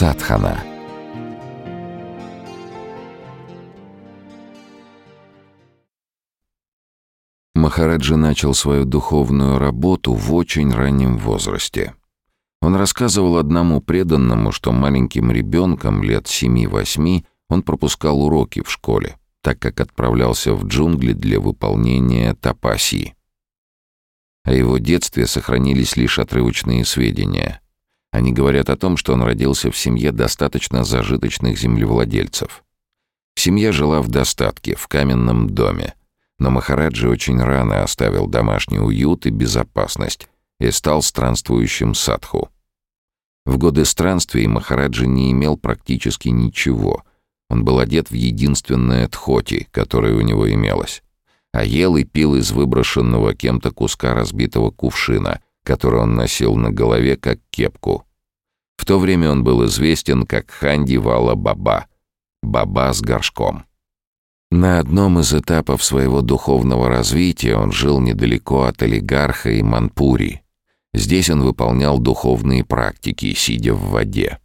Садхана. Махараджа начал свою духовную работу в очень раннем возрасте. Он рассказывал одному преданному, что маленьким ребенком лет 7-8 он пропускал уроки в школе, так как отправлялся в джунгли для выполнения тапасии. О его детстве сохранились лишь отрывочные сведения. Они говорят о том, что он родился в семье достаточно зажиточных землевладельцев. Семья жила в достатке, в каменном доме. Но Махараджи очень рано оставил домашний уют и безопасность и стал странствующим садху. В годы странствий Махараджи не имел практически ничего. Он был одет в единственное тхоти, которое у него имелось. А ел и пил из выброшенного кем-то куска разбитого кувшина, который он носил на голове как кепку. В то время он был известен как Ханди Вала Баба, Баба с горшком. На одном из этапов своего духовного развития он жил недалеко от олигарха и Манпури. Здесь он выполнял духовные практики, сидя в воде.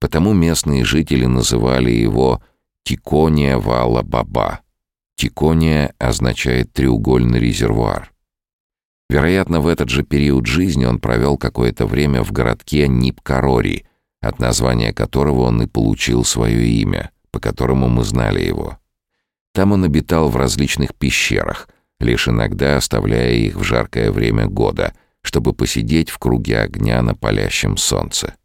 Потому местные жители называли его Тикония Вала Баба. Тикония означает треугольный резервуар. Вероятно, в этот же период жизни он провел какое-то время в городке Нипкарори, от названия которого он и получил свое имя, по которому мы знали его. Там он обитал в различных пещерах, лишь иногда оставляя их в жаркое время года, чтобы посидеть в круге огня на палящем солнце.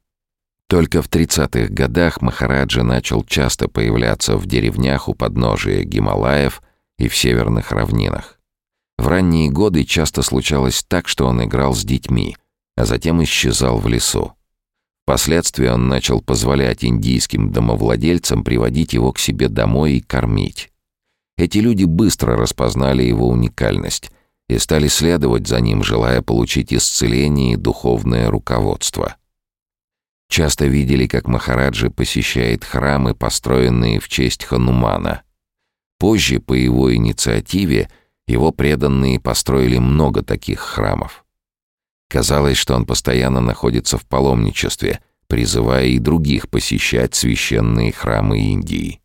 Только в 30-х годах Махараджа начал часто появляться в деревнях у подножия Гималаев и в северных равнинах. В ранние годы часто случалось так, что он играл с детьми, а затем исчезал в лесу. Впоследствии он начал позволять индийским домовладельцам приводить его к себе домой и кормить. Эти люди быстро распознали его уникальность и стали следовать за ним, желая получить исцеление и духовное руководство. Часто видели, как Махараджи посещает храмы, построенные в честь Ханумана. Позже, по его инициативе, его преданные построили много таких храмов. Казалось, что он постоянно находится в паломничестве, призывая и других посещать священные храмы Индии.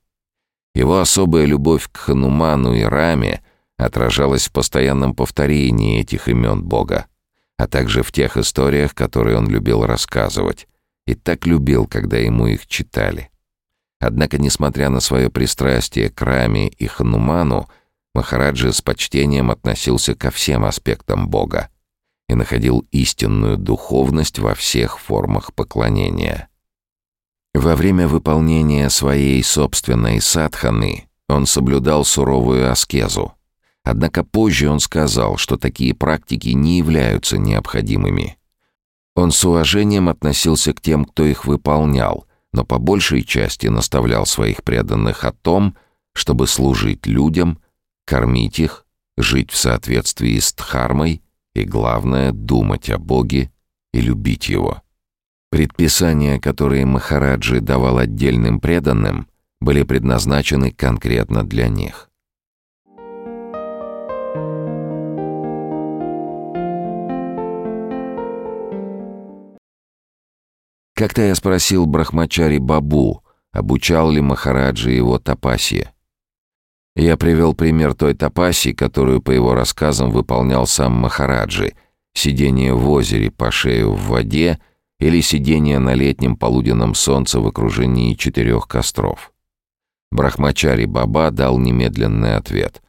Его особая любовь к Хануману и Раме отражалась в постоянном повторении этих имен Бога, а также в тех историях, которые он любил рассказывать, и так любил, когда ему их читали. Однако, несмотря на свое пристрастие к Раме и Хануману, Махараджа с почтением относился ко всем аспектам Бога и находил истинную духовность во всех формах поклонения. Во время выполнения своей собственной садханы он соблюдал суровую аскезу. Однако позже он сказал, что такие практики не являются необходимыми. Он с уважением относился к тем, кто их выполнял, но по большей части наставлял своих преданных о том, чтобы служить людям – кормить их, жить в соответствии с Дхармой и, главное, думать о Боге и любить Его. Предписания, которые Махараджи давал отдельным преданным, были предназначены конкретно для них. Как-то я спросил Брахмачари Бабу, обучал ли Махараджи его тапасия. Я привел пример той тапаси, которую, по его рассказам, выполнял сам Махараджи, сидение в озере по шею в воде или сидение на летнем полуденном солнце в окружении четырех костров. Брахмачари Баба дал немедленный ответ.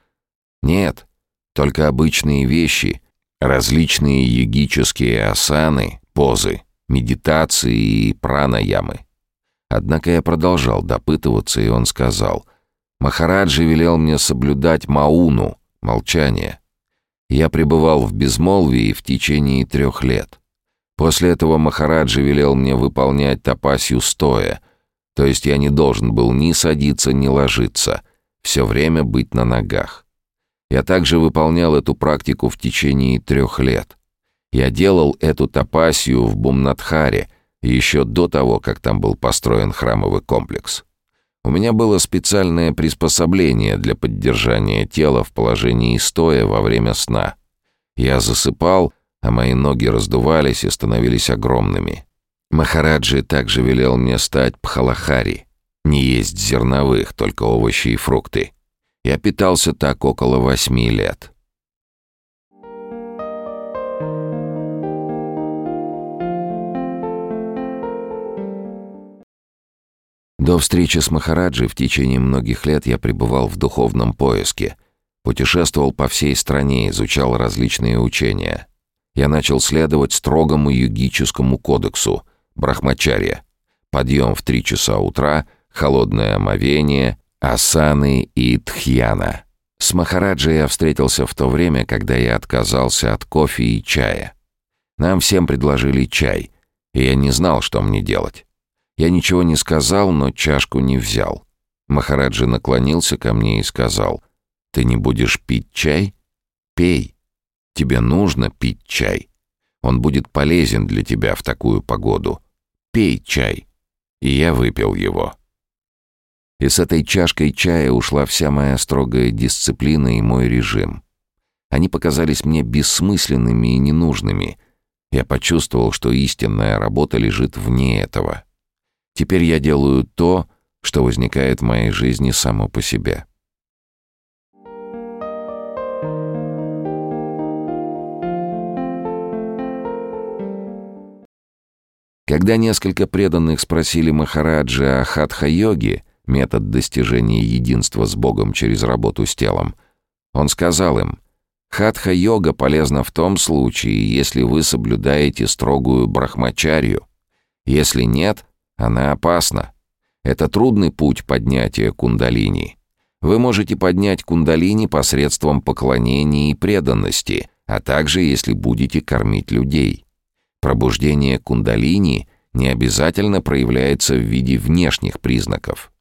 «Нет, только обычные вещи, различные йогические асаны, позы, медитации и пранаямы». Однако я продолжал допытываться, и он сказал — Махараджи велел мне соблюдать мауну, молчание. Я пребывал в безмолвии в течение трех лет. После этого Махараджи велел мне выполнять тапасью стоя, то есть я не должен был ни садиться, ни ложиться, все время быть на ногах. Я также выполнял эту практику в течение трех лет. Я делал эту тапасию в Бумнатхаре еще до того, как там был построен храмовый комплекс. У меня было специальное приспособление для поддержания тела в положении стоя во время сна. Я засыпал, а мои ноги раздувались и становились огромными. Махараджи также велел мне стать пхалахари, не есть зерновых, только овощи и фрукты. Я питался так около восьми лет. До встречи с Махараджи в течение многих лет я пребывал в духовном поиске, путешествовал по всей стране, изучал различные учения. Я начал следовать строгому югическому кодексу брахмачарья. Подъем в три часа утра, холодное омовение, асаны и тхьяна. С Махараджей я встретился в то время, когда я отказался от кофе и чая. Нам всем предложили чай, и я не знал, что мне делать. Я ничего не сказал, но чашку не взял. Махараджи наклонился ко мне и сказал, «Ты не будешь пить чай? Пей. Тебе нужно пить чай. Он будет полезен для тебя в такую погоду. Пей чай». И я выпил его. И с этой чашкой чая ушла вся моя строгая дисциплина и мой режим. Они показались мне бессмысленными и ненужными. Я почувствовал, что истинная работа лежит вне этого. Теперь я делаю то, что возникает в моей жизни само по себе. Когда несколько преданных спросили Махараджи о хатха-йоге, метод достижения единства с Богом через работу с телом, он сказал им, «Хатха-йога полезна в том случае, если вы соблюдаете строгую брахмачарию. Если нет — она опасна. Это трудный путь поднятия кундалини. Вы можете поднять кундалини посредством поклонения и преданности, а также если будете кормить людей. Пробуждение кундалини не обязательно проявляется в виде внешних признаков.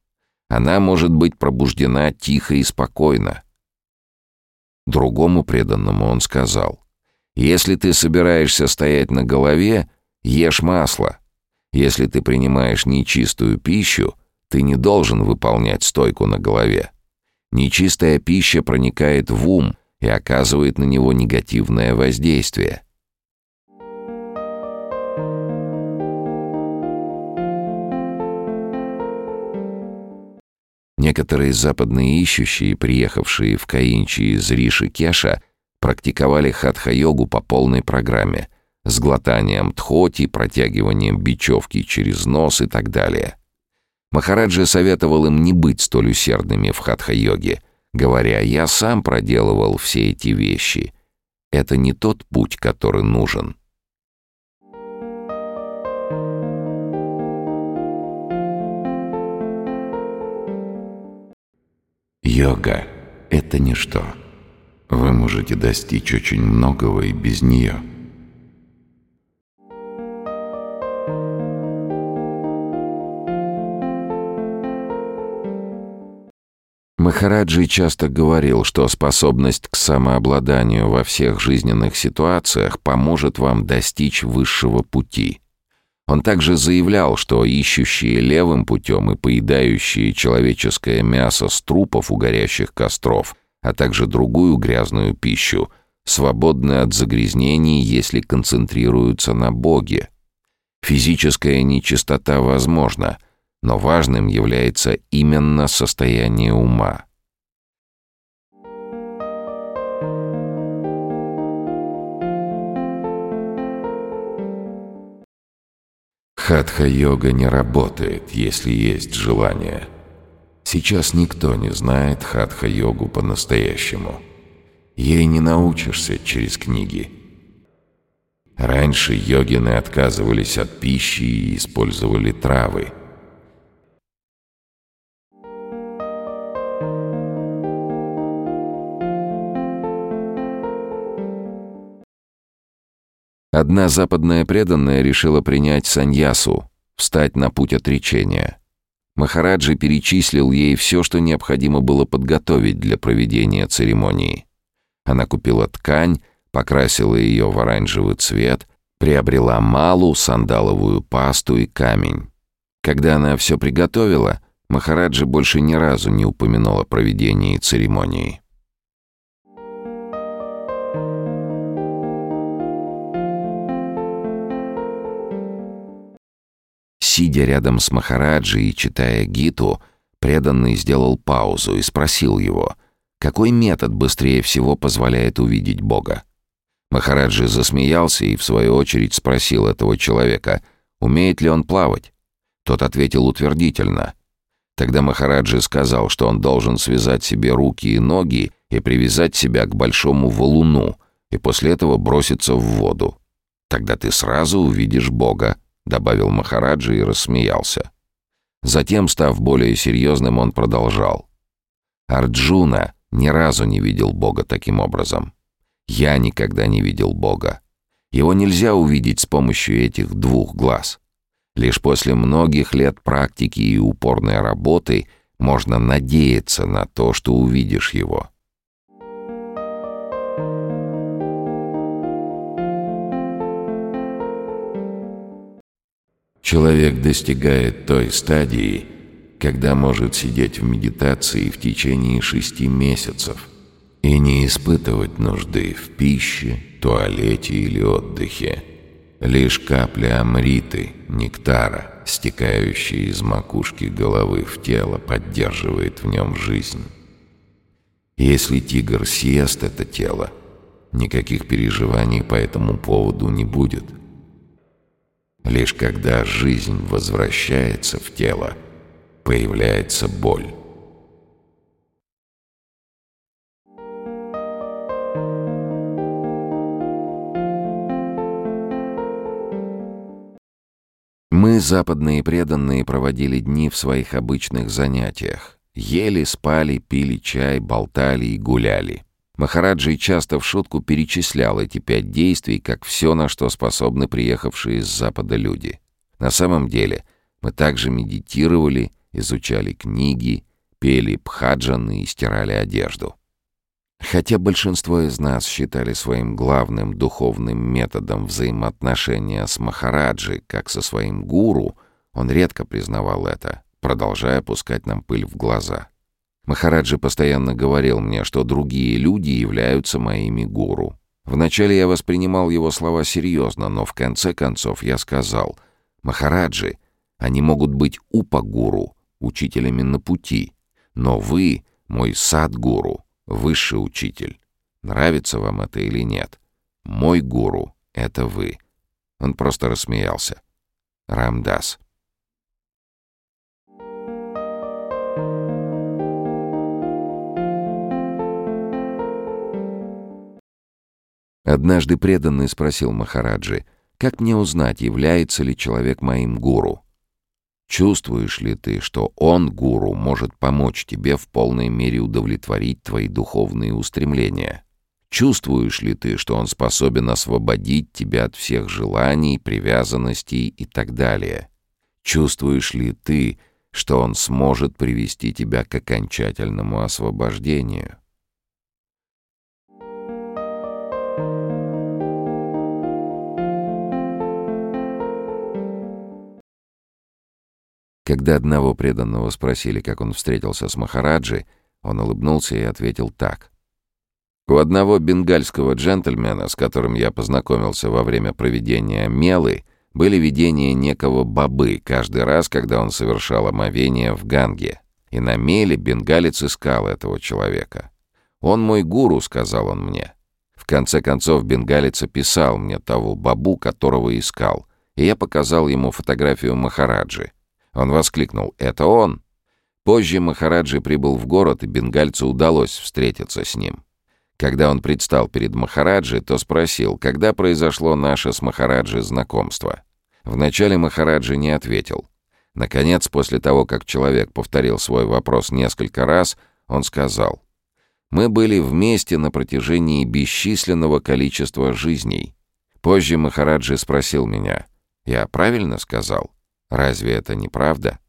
Она может быть пробуждена тихо и спокойно. Другому преданному он сказал, «Если ты собираешься стоять на голове, ешь масло, если ты принимаешь нечистую пищу, ты не должен выполнять стойку на голове. Нечистая пища проникает в ум и оказывает на него негативное воздействие. Некоторые западные ищущие, приехавшие в Каинчи из Риши Кеша, практиковали хатха-йогу по полной программе – с глотанием тхоти, протягиванием бечевки через нос и так далее. Махараджа советовал им не быть столь усердными в хатха-йоге, говоря «я сам проделывал все эти вещи». Это не тот путь, который нужен. Йога — это ничто. Вы можете достичь очень многого и без нее. Махараджи часто говорил, что способность к самообладанию во всех жизненных ситуациях поможет вам достичь высшего пути. Он также заявлял, что ищущие левым путем и поедающие человеческое мясо с трупов у горящих костров, а также другую грязную пищу, свободны от загрязнений, если концентрируются на Боге. Физическая нечистота возможна — но важным является именно состояние ума. Хатха-йога не работает, если есть желание. Сейчас никто не знает хатха-йогу по-настоящему. Ей не научишься через книги. Раньше йогины отказывались от пищи и использовали травы – Одна западная преданная решила принять саньясу, встать на путь отречения. Махараджи перечислил ей все, что необходимо было подготовить для проведения церемонии. Она купила ткань, покрасила ее в оранжевый цвет, приобрела малу, сандаловую пасту и камень. Когда она все приготовила, Махараджи больше ни разу не упомянул о проведении церемонии. Сидя рядом с Махараджи и читая Гиту, преданный сделал паузу и спросил его, какой метод быстрее всего позволяет увидеть Бога. Махараджи засмеялся и, в свою очередь, спросил этого человека, умеет ли он плавать. Тот ответил утвердительно. Тогда Махараджи сказал, что он должен связать себе руки и ноги и привязать себя к большому валуну, и после этого броситься в воду. Тогда ты сразу увидишь Бога, добавил Махараджи и рассмеялся. Затем, став более серьезным, он продолжал. Арджуна ни разу не видел Бога таким образом. Я никогда не видел Бога. Его нельзя увидеть с помощью этих двух глаз. Лишь после многих лет практики и упорной работы можно надеяться на то, что увидишь его. Человек достигает той стадии, когда может сидеть в медитации в течение шести месяцев и не испытывать нужды в пище, туалете или отдыхе. Лишь капля амриты, нектара, стекающая из макушки головы в тело, поддерживает в нем жизнь. Если тигр съест это тело, никаких переживаний по этому поводу не будет. Лишь когда жизнь возвращается в тело, появляется боль. Мы, западные преданные, проводили дни в своих обычных занятиях. Ели, спали, пили чай, болтали и гуляли. Махараджи часто в шутку перечислял эти пять действий, как все, на что способны приехавшие с Запада люди. На самом деле мы также медитировали, изучали книги, пели бхаджаны и стирали одежду. Хотя большинство из нас считали своим главным духовным методом взаимоотношения с Махараджи, как со своим гуру, он редко признавал это, продолжая пускать нам пыль в глаза. Махараджи постоянно говорил мне, что другие люди являются моими гуру. Вначале я воспринимал его слова серьезно, но в конце концов я сказал, «Махараджи, они могут быть упа-гуру, учителями на пути, но вы, мой сад-гуру, высший учитель. Нравится вам это или нет? Мой гуру — это вы». Он просто рассмеялся. Рамдас. Однажды преданный спросил Махараджи, как мне узнать, является ли человек моим гуру? Чувствуешь ли ты, что он, гуру, может помочь тебе в полной мере удовлетворить твои духовные устремления? Чувствуешь ли ты, что он способен освободить тебя от всех желаний, привязанностей и так далее? Чувствуешь ли ты, что он сможет привести тебя к окончательному освобождению? Когда одного преданного спросили, как он встретился с Махараджи, он улыбнулся и ответил так. У одного бенгальского джентльмена, с которым я познакомился во время проведения мелы, были видения некого бабы каждый раз, когда он совершал омовение в Ганге. И на меле бенгалец искал этого человека. «Он мой гуру», — сказал он мне. В конце концов, бенгалец описал мне того бабу, которого искал, и я показал ему фотографию Махараджи — он воскликнул «Это он!». Позже Махараджи прибыл в город, и бенгальцу удалось встретиться с ним. Когда он предстал перед Махараджи, то спросил, когда произошло наше с Махараджи знакомство. Вначале Махараджи не ответил. Наконец, после того, как человек повторил свой вопрос несколько раз, он сказал, «Мы были вместе на протяжении бесчисленного количества жизней». Позже Махараджи спросил меня, «Я правильно сказал?» Разве это не правда?